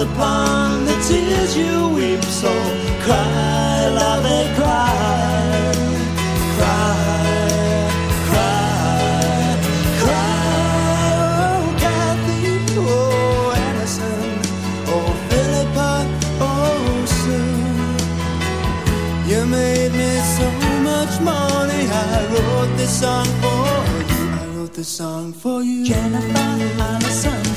upon the tears you weep. So cry, love it, cry, cry, cry, cry. Oh, oh, oh, oh, Sue. You made me so much money. I wrote this song for you. I wrote this song for you. Jennifer Allison.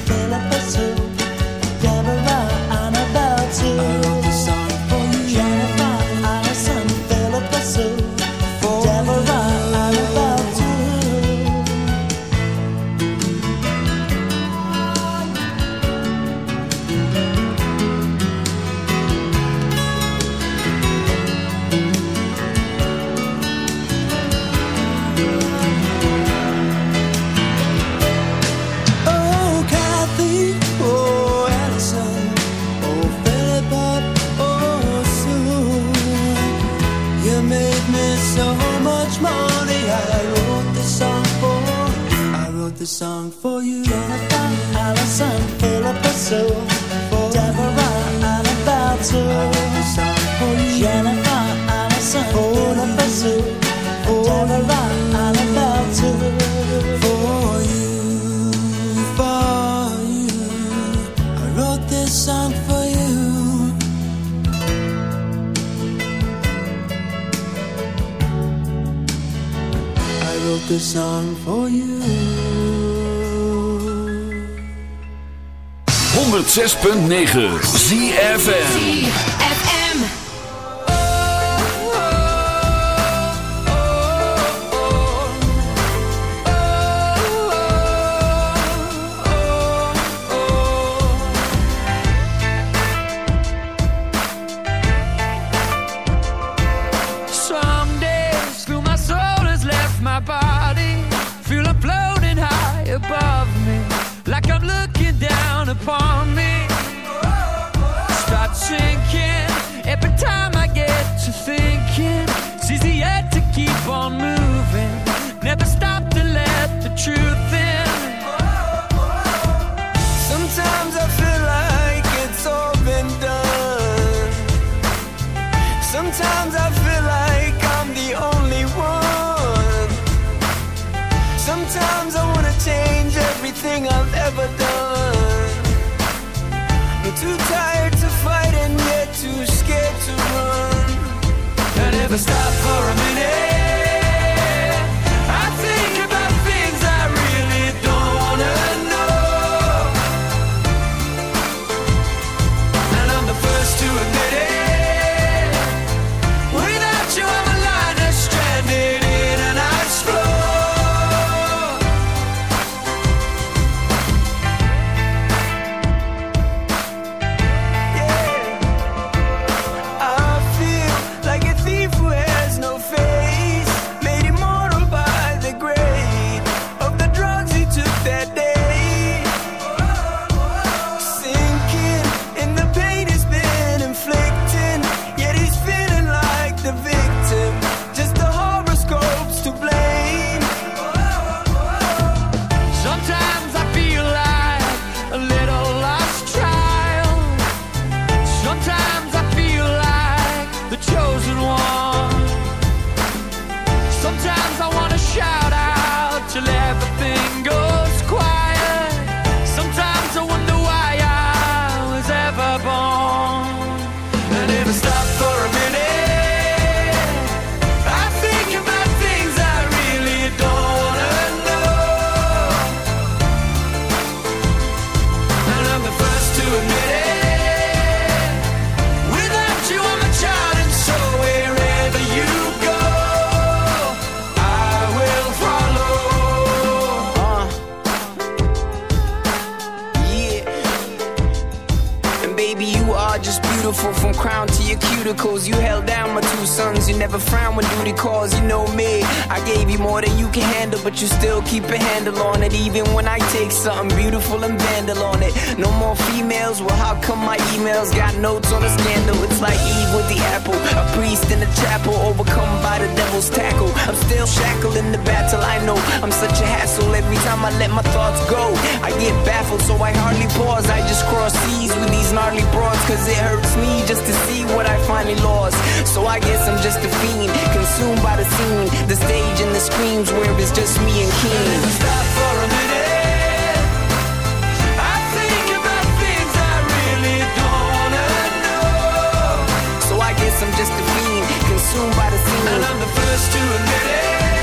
song for you. Jennifer Allison, Philippa Sue, Deborah Annabelle Sue. Song for you. Jennifer Allison, Philippa Sue, Deborah Annabelle Sue. For you, for you, I wrote this song for you. I wrote this song for you. 106.9 ZFN baffled, so I hardly pause. I just cross seas with these gnarly broads, cause it hurts me just to see what I finally lost. So I guess I'm just a fiend, consumed by the scene, the stage and the screams where it's just me and Keen. Stop for a minute. I'm just a fiend, consumed by the scene. And I'm the first to admit it.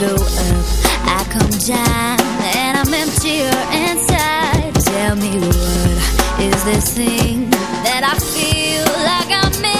go up, I come down, and I'm emptier inside. Tell me what is this thing that I feel like I'm in?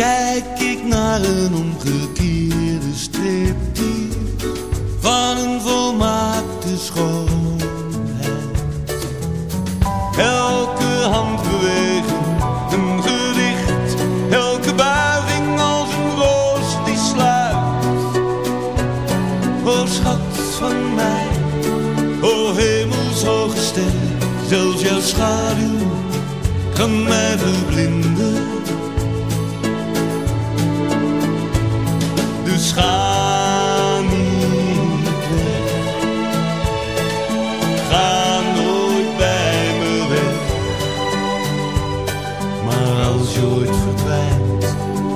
kijk ik naar een ontmoeting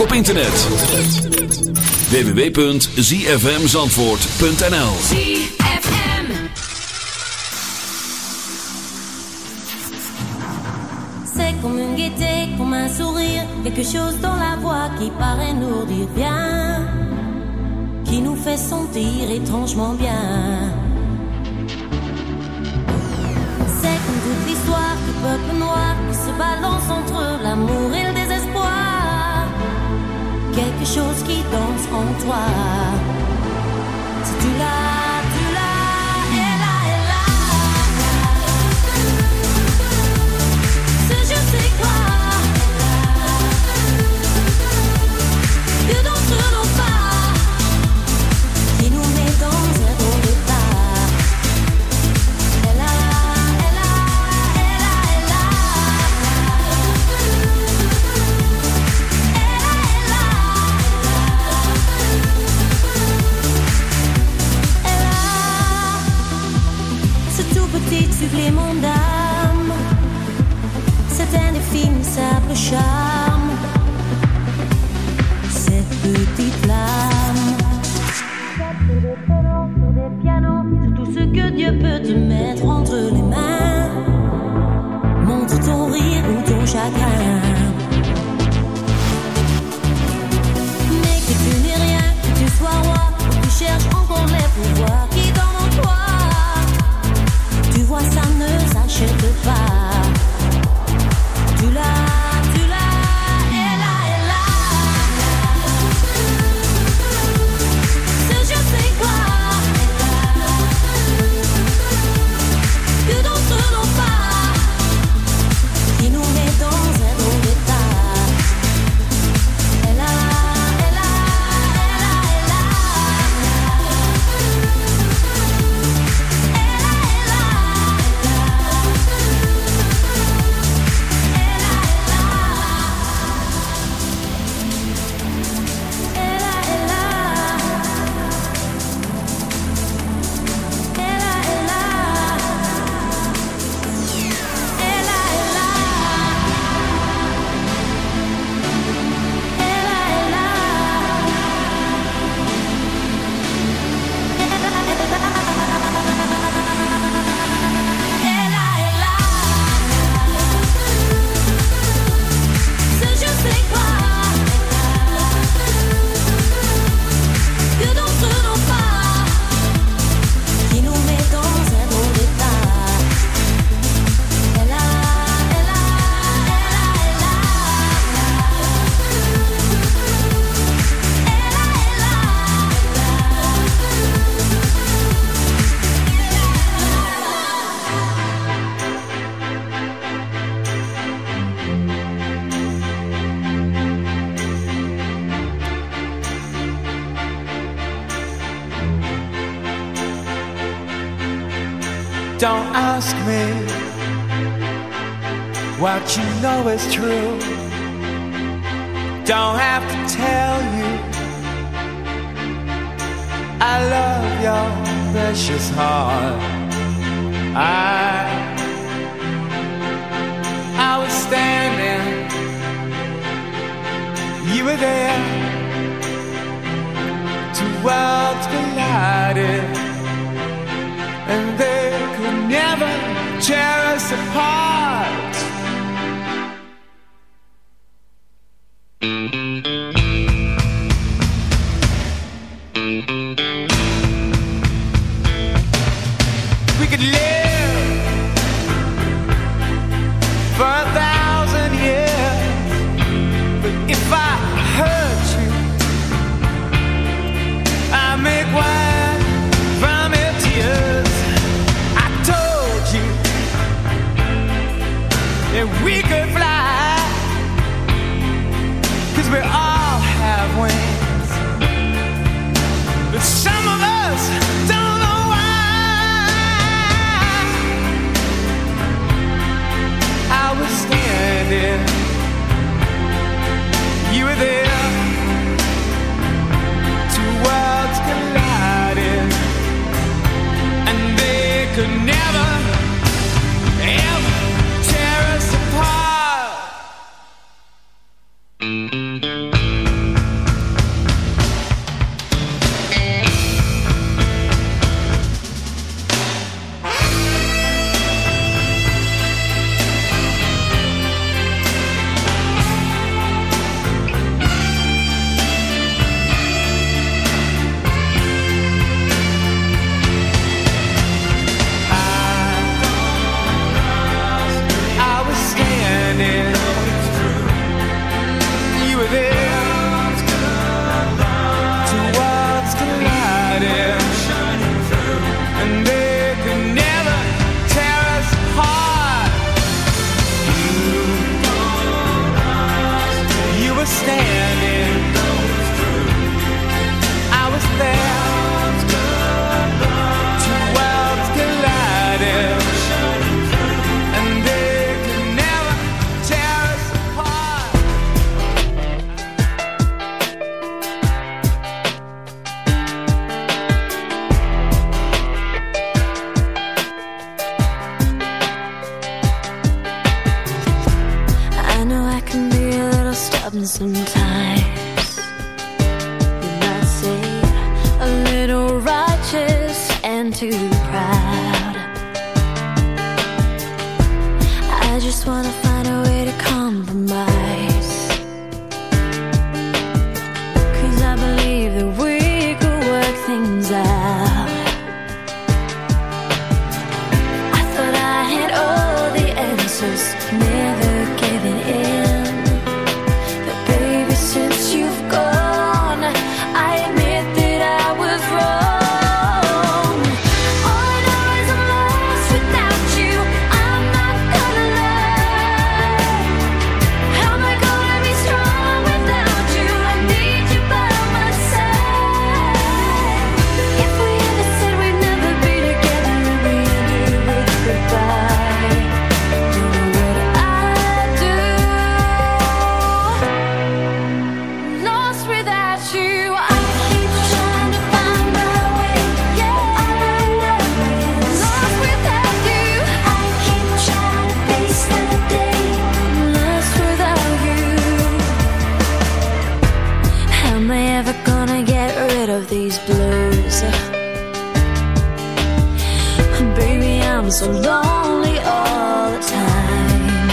ook ZFM. C'est comme une gaieté, comme un sourire. Quelque chose dans la voix qui paraît nourrir bien. Qui nous fait sentir étrangement bien. C'est comme toute l'histoire du peuple noir Qui se balance entre l'amour et la quelque chose qui danse en toi. tear us apart. all the time.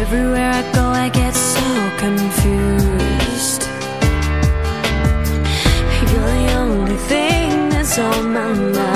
Everywhere I go, I get so confused. You're the only thing that's on my mind.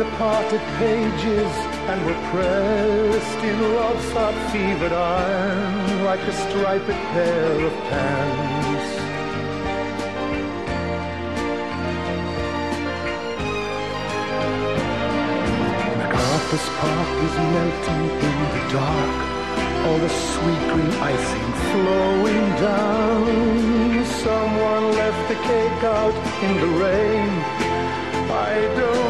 The parted pages and were pressed in love's hot fevered iron like a striped pair of pants. MacArthur's Park is melting in the dark. All the sweet green icing flowing down. Someone left the cake out in the rain. I don't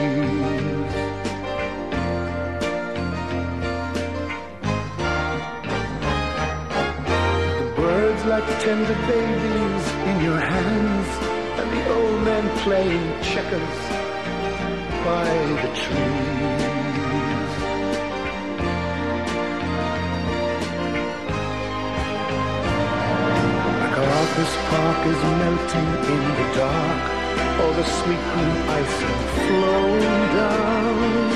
Like tender babies in your hands, and the old men playing checkers by the trees. MacArthur's Park is melting in the dark. All the sweet green icing flowing down.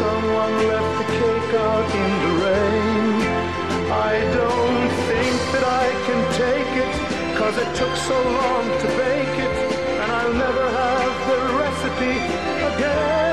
Someone left the cake out in the rain. I don't think that I can take it, cause it took so long to bake it, and I'll never have the recipe again.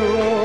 Oh,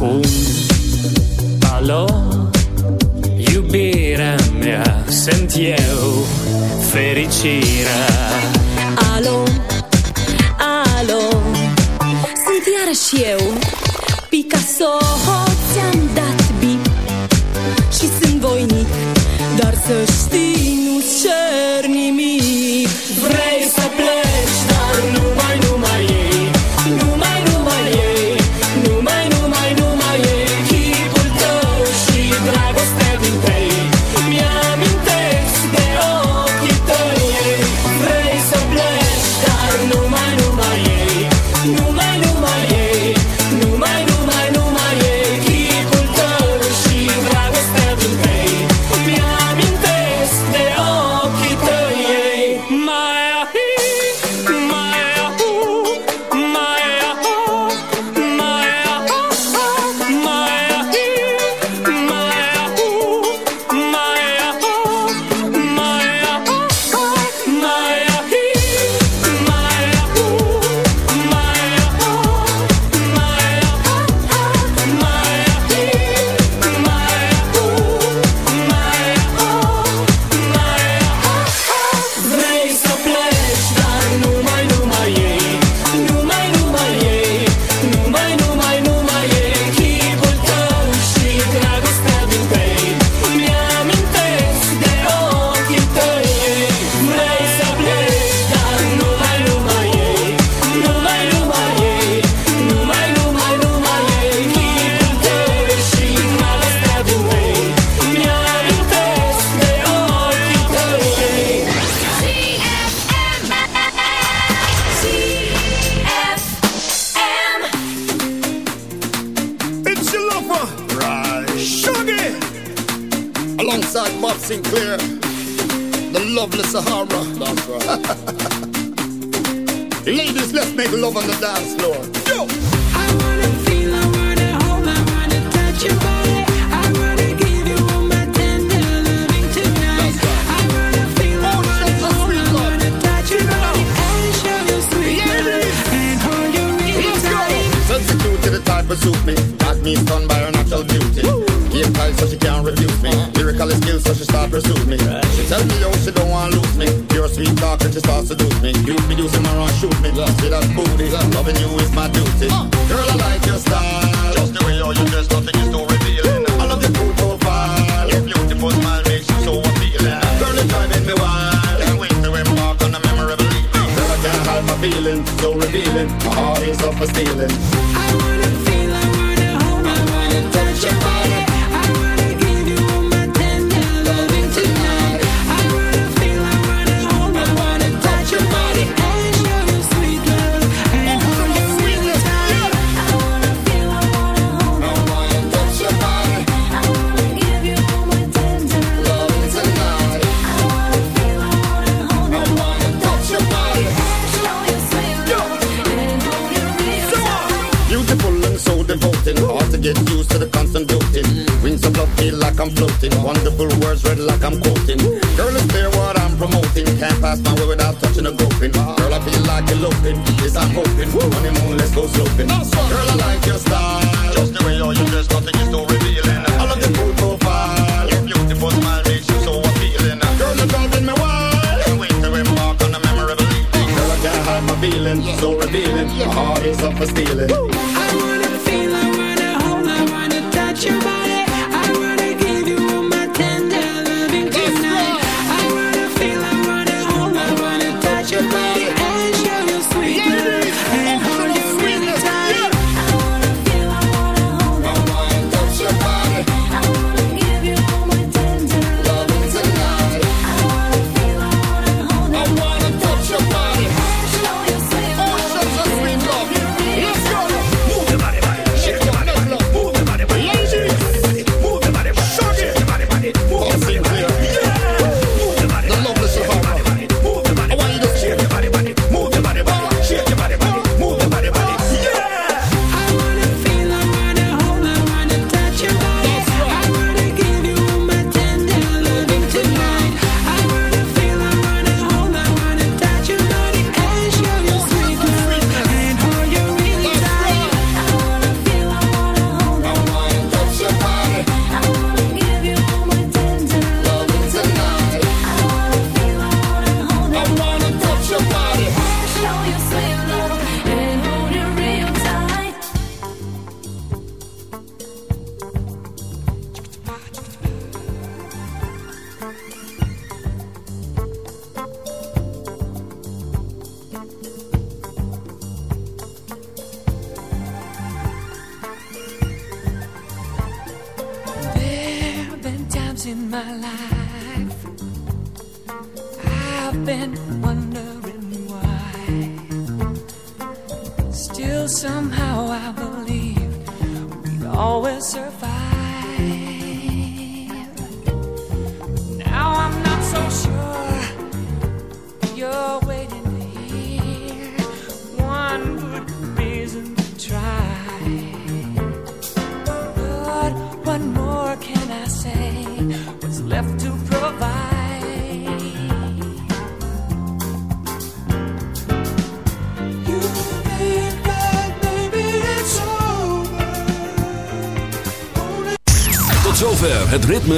从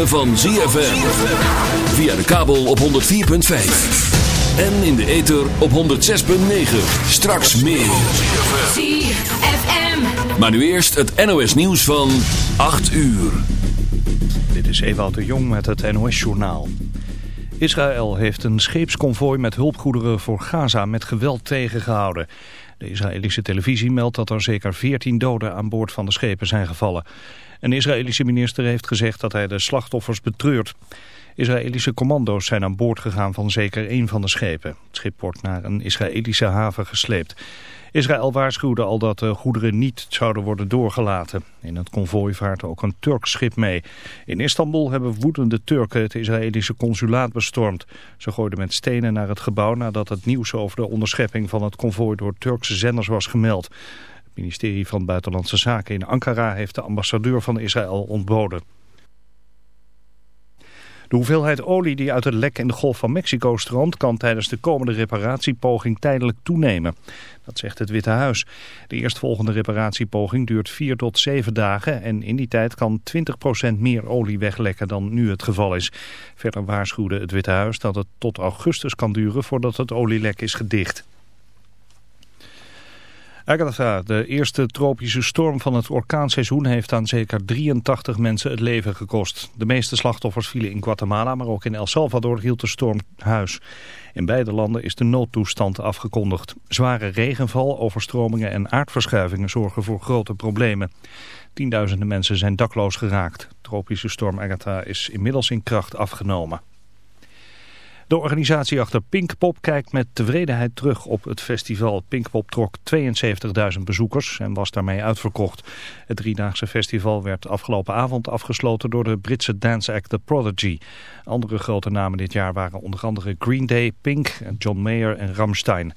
van ZFM. Via de kabel op 104.5. En in de ether op 106.9. Straks meer. ZFM. Maar nu eerst het NOS nieuws van 8 uur. Dit is Ewout de Jong met het NOS journaal. Israël heeft een scheepsconvoi met hulpgoederen voor Gaza met geweld tegengehouden. De Israëlische televisie meldt dat er zeker 14 doden aan boord van de schepen zijn gevallen. Een Israëlische minister heeft gezegd dat hij de slachtoffers betreurt. Israëlische commando's zijn aan boord gegaan van zeker één van de schepen. Het schip wordt naar een Israëlische haven gesleept. Israël waarschuwde al dat de goederen niet zouden worden doorgelaten. In het konvooi vaart ook een Turks schip mee. In Istanbul hebben woedende Turken het Israëlische consulaat bestormd. Ze gooiden met stenen naar het gebouw nadat het nieuws over de onderschepping van het konvooi door Turkse zenders was gemeld. Het ministerie van Buitenlandse Zaken in Ankara heeft de ambassadeur van Israël ontboden. De hoeveelheid olie die uit het lek in de Golf van Mexico stroomt... kan tijdens de komende reparatiepoging tijdelijk toenemen. Dat zegt het Witte Huis. De eerstvolgende reparatiepoging duurt vier tot zeven dagen... en in die tijd kan 20% meer olie weglekken dan nu het geval is. Verder waarschuwde het Witte Huis dat het tot augustus kan duren... voordat het olielek is gedicht. Agatha, de eerste tropische storm van het orkaanseizoen, heeft aan zeker 83 mensen het leven gekost. De meeste slachtoffers vielen in Guatemala, maar ook in El Salvador hield de storm huis. In beide landen is de noodtoestand afgekondigd. Zware regenval, overstromingen en aardverschuivingen zorgen voor grote problemen. Tienduizenden mensen zijn dakloos geraakt. Tropische storm Agatha is inmiddels in kracht afgenomen. De organisatie achter Pinkpop kijkt met tevredenheid terug op het festival. Pinkpop trok 72.000 bezoekers en was daarmee uitverkocht. Het driedaagse festival werd afgelopen avond afgesloten door de Britse dance act The Prodigy. Andere grote namen dit jaar waren onder andere Green Day, Pink, John Mayer en Rammstein.